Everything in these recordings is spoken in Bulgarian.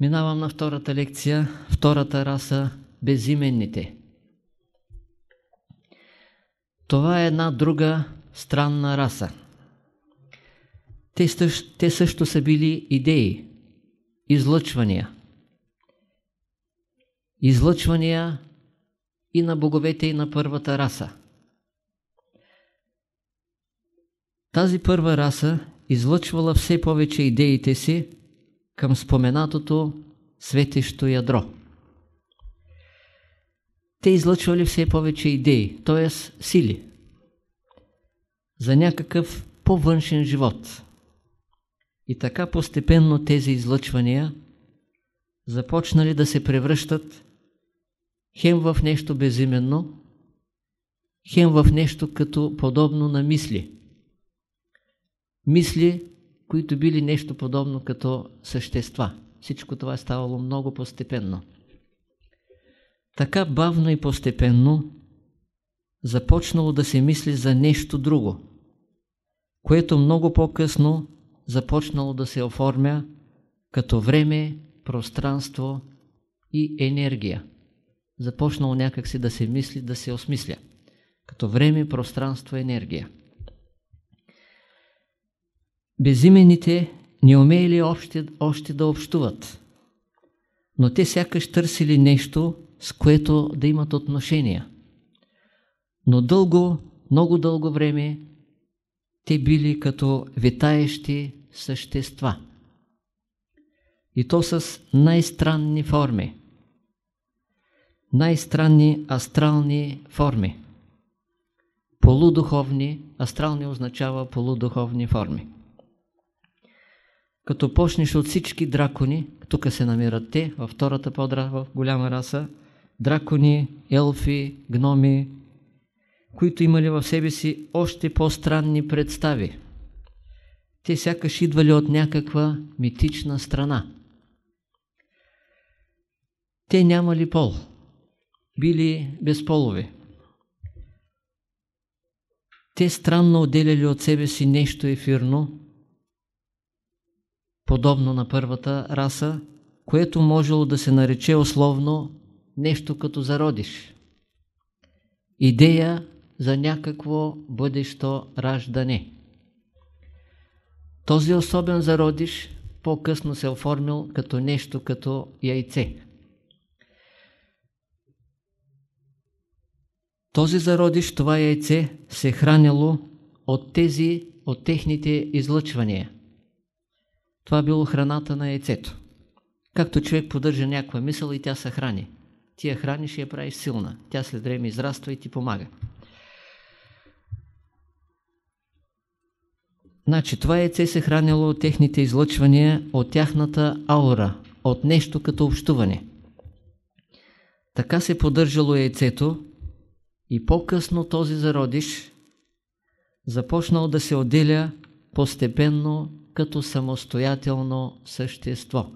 Минавам на втората лекция, втората раса – безименните. Това е една друга странна раса. Те също, те също са били идеи, излъчвания. Излъчвания и на боговете, и на първата раса. Тази първа раса излъчвала все повече идеите си към споменатото светещо ядро. Те излъчвали все повече идеи, т.е. сили, за някакъв по-външен живот. И така постепенно тези излъчвания започнали да се превръщат хем в нещо безименно, хем в нещо като подобно на мисли. Мисли, които били нещо подобно като същества. Всичко това е ставало много постепенно. Така бавно и постепенно започнало да се мисли за нещо друго, което много по-късно започнало да се оформя като време, пространство и енергия. Започнало някакси да се мисли, да се осмисля. Като време, пространство, енергия. Безимените не умеели още, още да общуват, но те сякаш търсили нещо, с което да имат отношения. Но дълго, много дълго време те били като витаещи същества. И то с най-странни форми. Най-странни астрални форми. Полудуховни, астрални означава полудуховни форми. Като почнеш от всички дракони, тук се намират те, във втората в голяма раса, дракони, елфи, гноми, които имали в себе си още по-странни представи. Те сякаш идвали от някаква митична страна. Те нямали пол, били безполови. Те странно отделяли от себе си нещо ефирно, подобно на първата раса, което можело да се нарече условно нещо като зародиш. Идея за някакво бъдещо раждане. Този особен зародиш по-късно се оформил като нещо като яйце. Този зародиш, това яйце, се хранило от тези, от техните излъчвания – това било храната на яйцето. Както човек поддържа някаква мисъл и тя се храни. Ти я храниш и я правиш силна. Тя след време израства и ти помага. Значи, това яйце се хранило от техните излъчвания, от тяхната аура, от нещо като общуване. Така се поддържало яйцето и по-късно този зародиш започнал да се отделя постепенно като самостоятелно същество.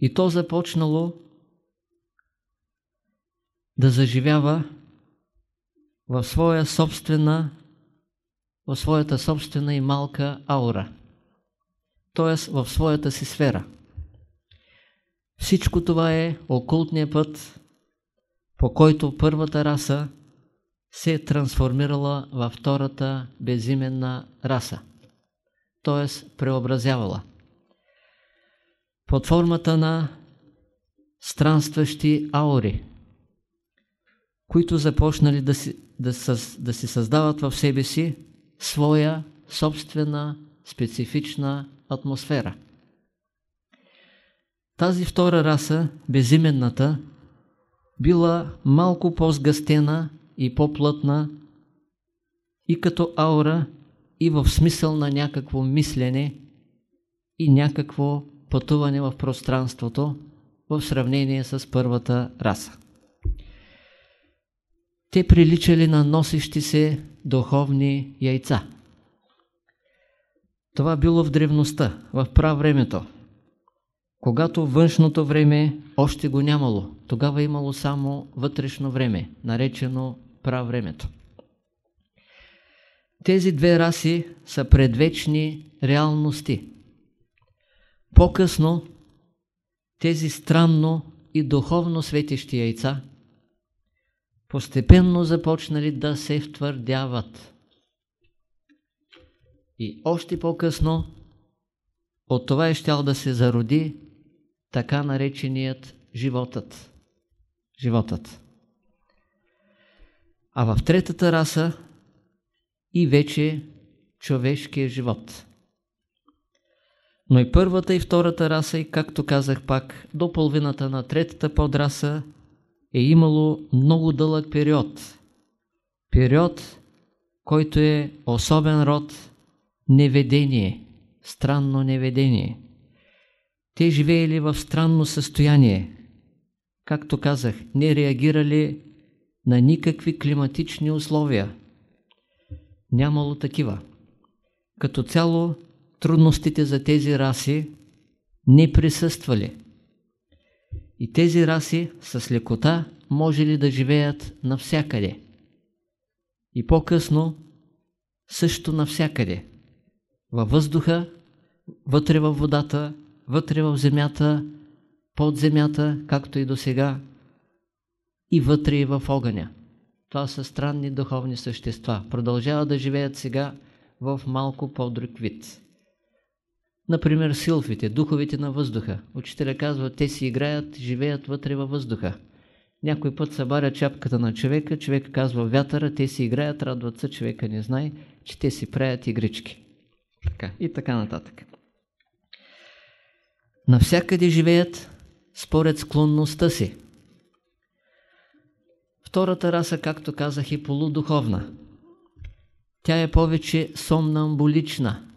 И то започнало да заживява в своя собствена, в своята собствена и малка аура, т.е. в своята си сфера. Всичко това е окултният път, по който първата раса се е трансформирала във втората безименна раса т.е. преобразявала. Под формата на странстващи аури, които започнали да си, да, със, да си създават в себе си своя собствена специфична атмосфера. Тази втора раса, безименната, била малко по-сгъстена и по-плътна и като аура и в смисъл на някакво мислене и някакво пътуване в пространството в сравнение с първата раса. Те приличали на носещи се духовни яйца. Това било в древността, в прав времето. Когато външното време още го нямало, тогава имало само вътрешно време, наречено прав времето. Тези две раси са предвечни реалности. по-късно тези странно и духовно светещи яйца постепенно започнали да се втвърдяват. И още по-късно от това е щял да се зароди така нареченият животът. Животът. А в третата раса и вече човешкия живот. Но и първата и втората раса, и както казах пак, до половината на третата подраса е имало много дълъг период. Период, който е особен род неведение, странно неведение. Те живеели в странно състояние. Както казах, не реагирали на никакви климатични условия. Нямало такива. Като цяло трудностите за тези раси не присъствали. И тези раси с лекота може ли да живеят навсякъде. И по-късно също навсякъде. Във въздуха, вътре във водата, вътре в земята, под земята, както и до сега, и вътре и в огъня. Това са странни духовни същества. Продължават да живеят сега в малко по-друг вид. Например, силфите, духовите на въздуха. Учителя казва, те си играят, живеят вътре във въздуха. Някой път събаря чапката на човека, човек казва вятъра, те си играят, радват се, човека не знае, че те си правят игрички. Така, и така нататък. Навсякъде живеят според склонността си. Втората раса, както казах, е полудуховна. Тя е повече сомнамбулична.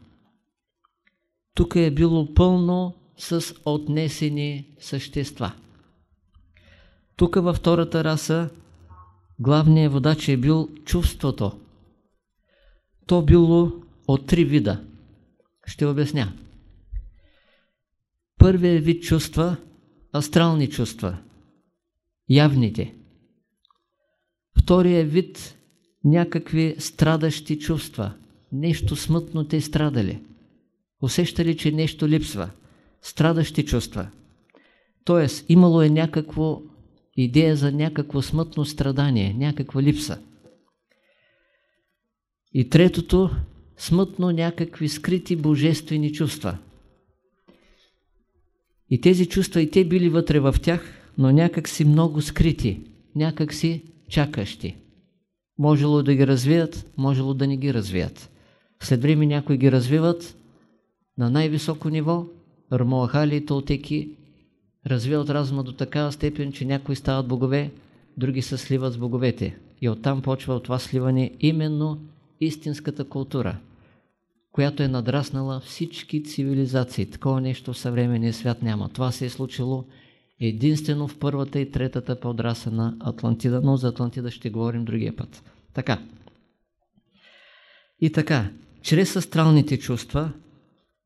Тук е било пълно с отнесени същества. Тук във втората раса главният водач е бил чувството. То било от три вида. Ще обясня. Първият вид чувства – астрални чувства, явните. Втория вид – някакви страдащи чувства, нещо смътно те страдали. Усещали, че нещо липсва. Страдащи чувства. Тоест, имало е някакво идея за някакво смътно страдание, някаква липса. И третото – смътно някакви скрити божествени чувства. И тези чувства и те били вътре в тях, но някак си много скрити, някак си чакащи. Можело да ги развият, можело да не ги развият. След време някои ги развиват на най-високо ниво, Рамоахали и Толтеки развиват разума до такава степен, че някои стават богове, други се сливат с боговете. И оттам почва от това сливане именно истинската култура, която е надраснала всички цивилизации. Такова нещо в съвременния свят няма. Това се е случило единствено в първата и третата подраса на Атлантида, но за Атлантида ще говорим другия път. Така. И така, чрез астралните чувства,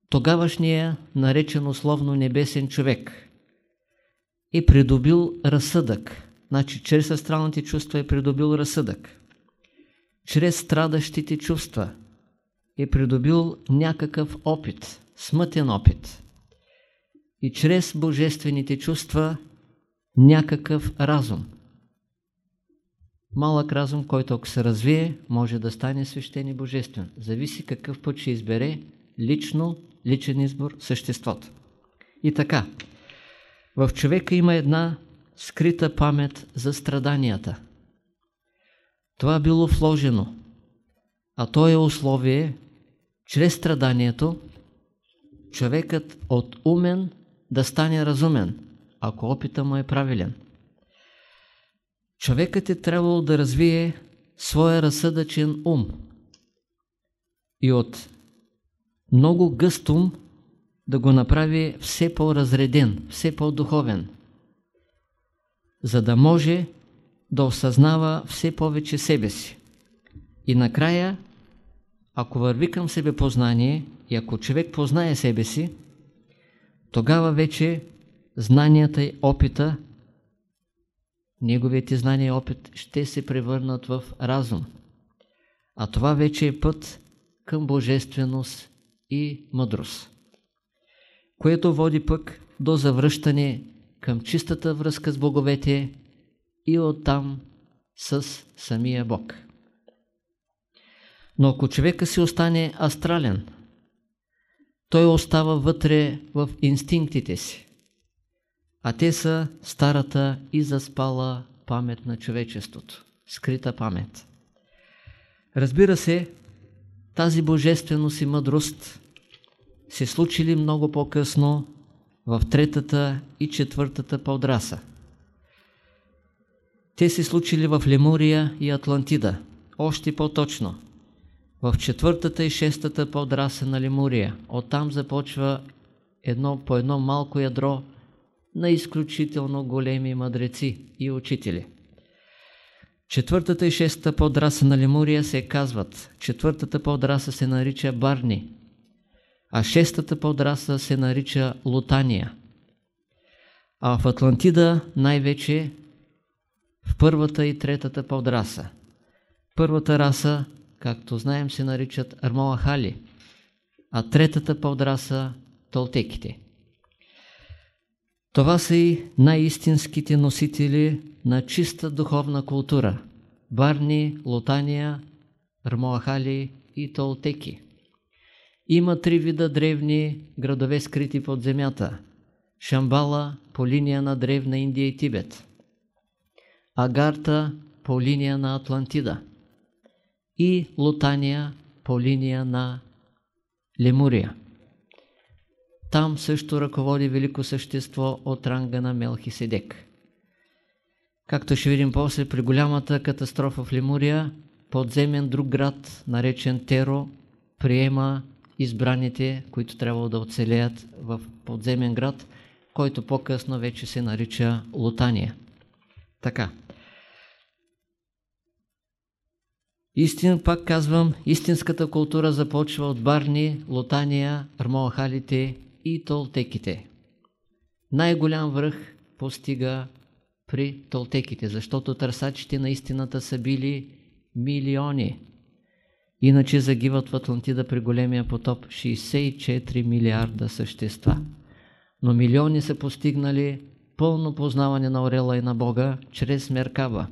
тогавашния наречен условно небесен човек е придобил разсъдък. Значи, чрез астралните чувства е придобил разсъдък. Чрез страдащите чувства е придобил някакъв опит, смътен опит и чрез божествените чувства някакъв разум. Малък разум, който ако се развие, може да стане свещен и божествен. Зависи какъв път ще избере лично, личен избор, съществото. И така, в човека има една скрита памет за страданията. Това било вложено, а то е условие, чрез страданието, човекът от умен да стане разумен, ако опита му е правилен. Човекът е трябвало да развие своя разсъдъчен ум и от много гъст ум да го направи все по-разреден, все по-духовен, за да може да осъзнава все повече себе си. И накрая, ако върви към себе познание и ако човек познае себе си, тогава вече знанията и опита, неговите знания и опит ще се превърнат в разум. А това вече е път към божественост и мъдрост. което води пък до завръщане към чистата връзка с боговете и оттам с самия Бог. Но ако човека си остане астрален, той остава вътре в инстинктите си, а те са старата и заспала памет на човечеството, скрита памет. Разбира се, тази божественост и мъдрост се случили много по-късно в третата и четвъртата подраса. Те се случили в Лемурия и Атлантида, още по-точно. В четвъртата и шестата подраса на Лемурия. Оттам започва едно по едно малко ядро на изключително големи мъдреци и учители. Четвъртата и шестата подраса на Лемурия се казват. Четвъртата подраса се нарича Барни, а шестата подраса се нарича Лутания. А в Атлантида най-вече в първата и третата подраса. Първата раса, както знаем, се наричат Армоахали, а третата подраса – Толтеките. Това са и най-истинските носители на чиста духовна култура – Барни, Лотания, Армоахали и Толтеки. Има три вида древни градове скрити под земята. Шамбала по линия на древна Индия и Тибет. Агарта по линия на Атлантида. И Лутания по линия на Лемурия. Там също ръководи велико същество от ранга на Мелхиседек. Както ще видим после, при голямата катастрофа в Лемурия, подземен друг град, наречен Теро, приема избраните, които трябва да оцелеят в подземен град, който по-късно вече се нарича Лутания. Така. Истин, пак казвам, истинската култура започва от Барни, Лутания, Армоахалите и Толтеките. Най-голям връх постига при Толтеките, защото търсачите на истината са били милиони. Иначе загиват в Атлантида при големия потоп 64 милиарда същества. Но милиони са постигнали пълно познаване на Орела и на Бога чрез Меркаба.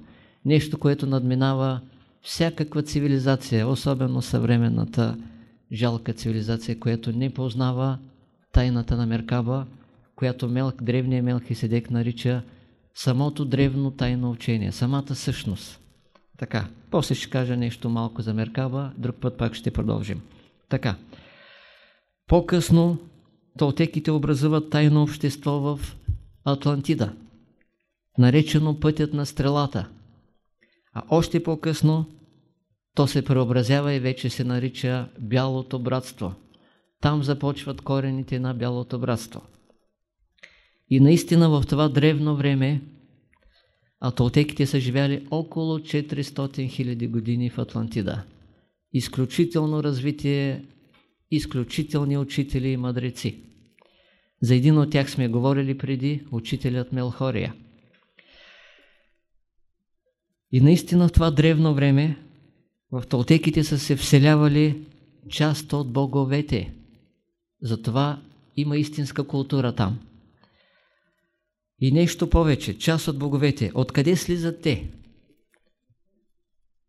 Нещо, което надминава всякаква цивилизация, особено съвременната жалка цивилизация, която не познава тайната на Меркаба, която Мелк, древния Мелхиседек нарича самото древно тайно учение, самата същност. Така, после ще кажа нещо малко за Меркаба, друг път пак ще продължим. Така, по-късно толтеките образуват тайно общество в Атлантида, наречено пътят на стрелата. А още по-късно то се преобразява и вече се нарича Бялото братство. Там започват корените на Бялото братство. И наистина в това древно време а толтеките са живяли около 400 000 години в Атлантида. Изключително развитие, изключителни учители и мъдреци. За един от тях сме говорили преди, учителят Мелхория. И наистина в това древно време в толтеките са се вселявали част от боговете. Затова има истинска култура там. И нещо повече, част от боговете. Откъде слизат те?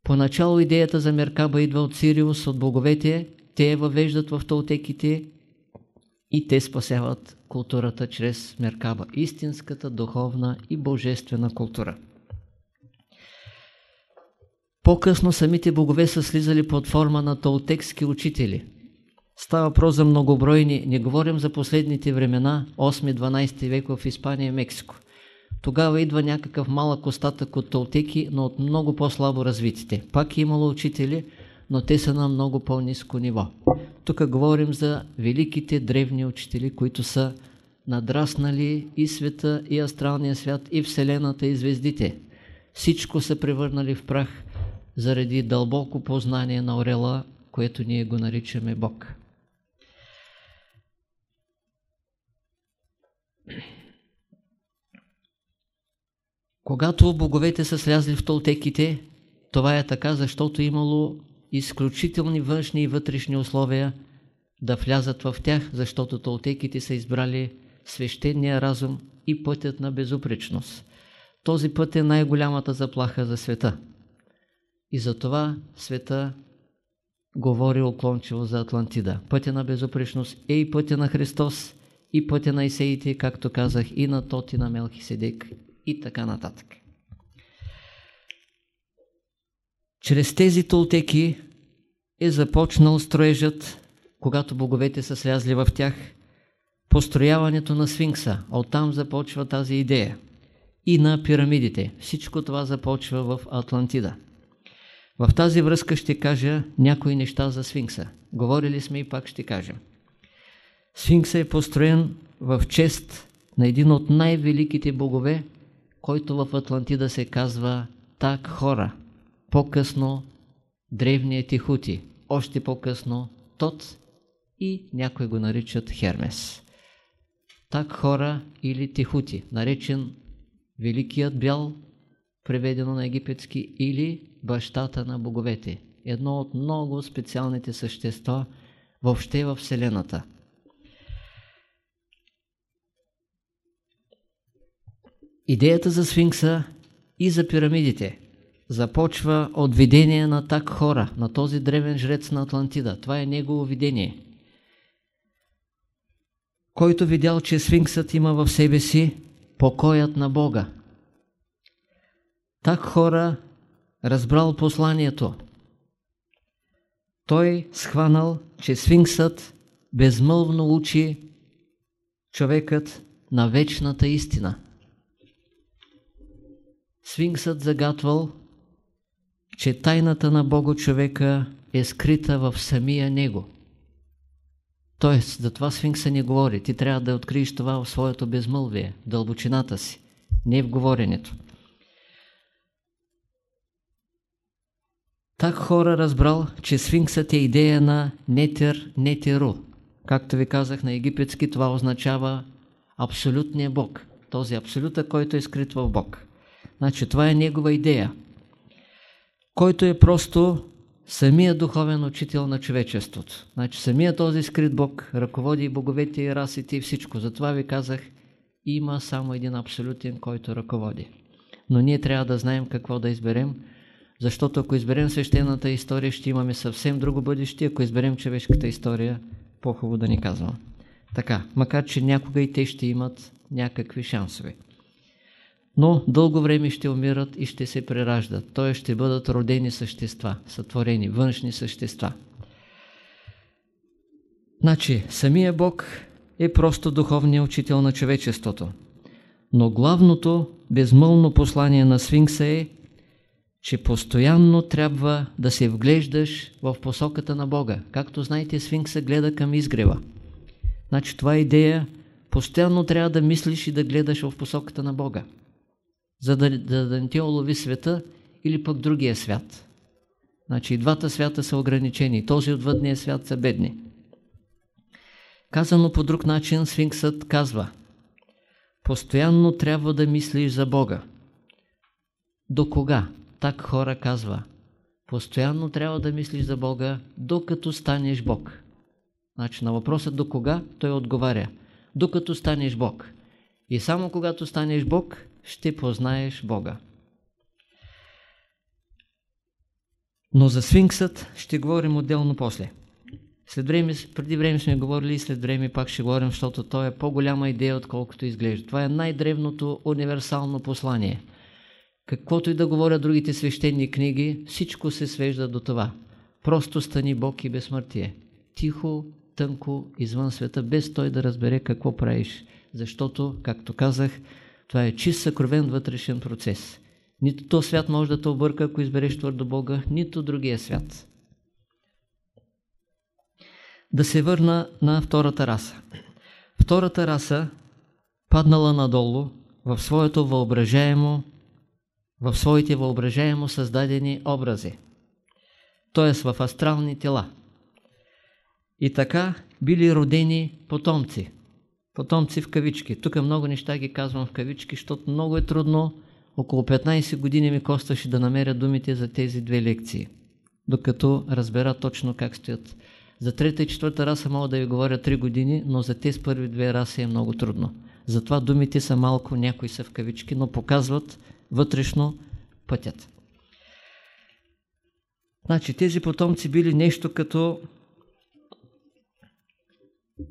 Поначало идеята за Меркаба идва от Сириус, от боговете, те я въвеждат в толтеките и те спасяват културата чрез Меркаба. Истинската, духовна и божествена култура. По-късно самите богове са слизали под форма на толтекски учители – Става въпрос за многобройни, не говорим за последните времена, 8-12 век в Испания и Мексико. Тогава идва някакъв малък остатък от толтеки, но от много по-слабо развитите. Пак е имало учители, но те са на много по-низко ниво. Тук говорим за великите древни учители, които са надраснали и света, и астралния свят, и Вселената, и звездите. Всичко са превърнали в прах заради дълбоко познание на Орела, което ние го наричаме Бог. Когато боговете са слязли в толтеките, това е така, защото имало изключителни външни и вътрешни условия да влязат в тях, защото толтеките са избрали свещения разум и пътят на безупречност. Този път е най-голямата заплаха за света. И затова света говори оклончиво за Атлантида. Пътя на безупречност е и пътя на Христос, и пътя на Исеите, както казах, и на Тоти на Мелхиседек, и така нататък. Чрез тези толтеки е започнал строежът, когато боговете са слязли в тях, построяването на сфинкса. Оттам започва тази идея. И на пирамидите. Всичко това започва в Атлантида. В тази връзка ще кажа някои неща за сфинкса. Говорили сме и пак ще кажем. Сфинкса е построен в чест на един от най-великите богове, който в Атлантида се казва Так Хора. По-късно древният Тихути, още по-късно Тот и някои го наричат Хермес. Так Хора или Тихути, наречен Великият бял, преведено на египетски, или бащата на боговете. Едно от много специалните същества въобще в Вселената. Идеята за сфинкса и за пирамидите започва от видение на так хора, на този древен жрец на Атлантида. Това е негово видение. Който видял, че сфинксът има в себе си покоят на Бога. Так хора разбрал посланието. Той схванал, че сфинксът безмълвно учи човекът на вечната истина. Сфинксът загатвал, че тайната на Бога човека е скрита в самия него. Тоест, за това сфинкса не говори. Ти трябва да откриеш това в своето безмълвие, дълбочината си, не в говоренето. Так хора разбрал, че сфинксът е идея на нетер, нетеру. Както ви казах на египетски, това означава абсолютния Бог. Този абсолюта, който е скрит в Бог. Значи това е негова идея, който е просто самия духовен учител на човечеството. Значи самия този скрит Бог ръководи и боговете и расите и всичко. Затова ви казах, има само един абсолютен, който ръководи. Но ние трябва да знаем какво да изберем, защото ако изберем свещената история, ще имаме съвсем друго бъдеще, ако изберем човешката история, по-хубаво да ни казвам. Така, макар че някога и те ще имат някакви шансове. Но дълго време ще умират и ще се прераждат, т.е. ще бъдат родени същества, сътворени, външни същества. Значи, самия Бог е просто духовният учител на човечеството. Но главното безмълно послание на Сфинкса е, че постоянно трябва да се вглеждаш в посоката на Бога. Както знаете, Сфинкса гледа към изгрева. Значи това е идея, постоянно трябва да мислиш и да гледаш в посоката на Бога, за да, да, да не ти олови света или пък другия свят. Значи и двата свята са ограничени, този от въдния свят са бедни. Казано по друг начин, Сфинксът казва Постоянно трябва да мислиш за Бога. До кога? Так хора казва. Постоянно трябва да мислиш за Бога, докато станеш Бог. Значи на въпроса до кога, той отговаря. Докато станеш Бог. И само когато станеш Бог, ще познаеш Бога. Но за сфинксът ще говорим отделно после. След време, преди време сме говорили и след време пак ще говорим, защото то е по-голяма идея, отколкото изглежда. Това е най-древното универсално послание – Каквото и да говорят другите свещени книги, всичко се свежда до това. Просто стани Бог и безсмъртие. Тихо, тънко, извън света, без той да разбере какво правиш. Защото, както казах, това е чист съкровен вътрешен процес. Нито то свят може да те обърка, ако избереш твърдо Бога, нито другия свят. Да се върна на втората раса. Втората раса, паднала надолу в своето въображаемо в своите въображаемо създадени образи, т.е. в астрални тела. И така били родени потомци. Потомци в кавички. Тук много неща ги казвам в кавички, защото много е трудно. Около 15 години ми костваше да намеря думите за тези две лекции, докато разбера точно как стоят. За трета и четвърта раса мога да ви говоря 3 години, но за тези първи две раси е много трудно. Затова думите са малко, някои са в кавички, но показват вътрешно пътят. Значи тези потомци били нещо като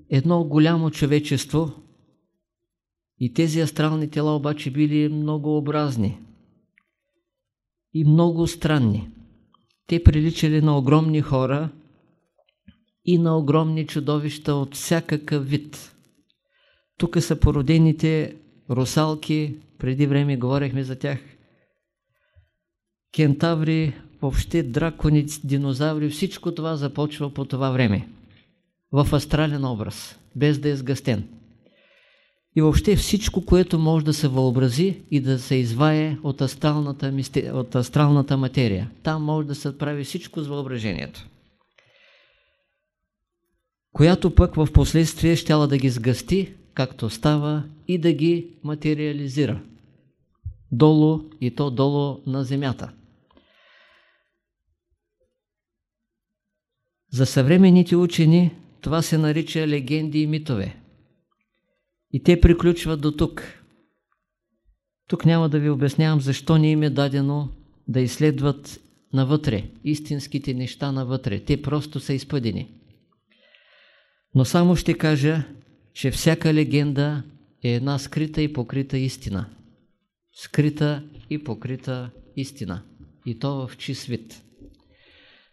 едно голямо човечество и тези астрални тела обаче били многообразни и много странни. Те приличали на огромни хора и на огромни чудовища от всякакъв вид. Тук са породените русалки, преди време говорихме за тях, кентаври, въобще дракони, динозаври, всичко това започва по това време. В астрален образ, без да е сгъстен. И въобще всичко, което може да се въобрази и да се извае от астралната, от астралната материя. Там може да се прави всичко с въображението. Която пък в последствие щяла да ги сгъсти, както става, и да ги материализира. Долу и то долу на земята. За съвременните учени това се нарича легенди и митове. И те приключват до тук. Тук няма да ви обяснявам защо не им е дадено да изследват навътре, истинските неща навътре. Те просто са изпъдени. Но само ще кажа, че всяка легенда е една скрита и покрита истина. Скрита и покрита истина. И то в чист вид.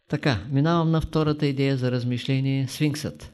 Така, минавам на втората идея за размишление – сфинксът.